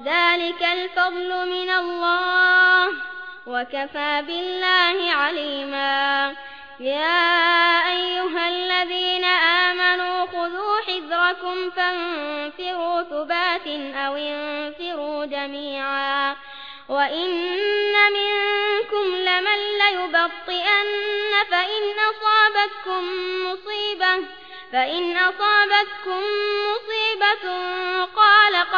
ذلك الفضل من الله وكفى بالله عليما. يا أيها الذين آمنوا خذوا حذركم فانفروا ثبات أو انفروا جميعا. وإن منكم لمن ليبطئن فإن أصابتكم مصيبة فإن أصابتكم مصيبة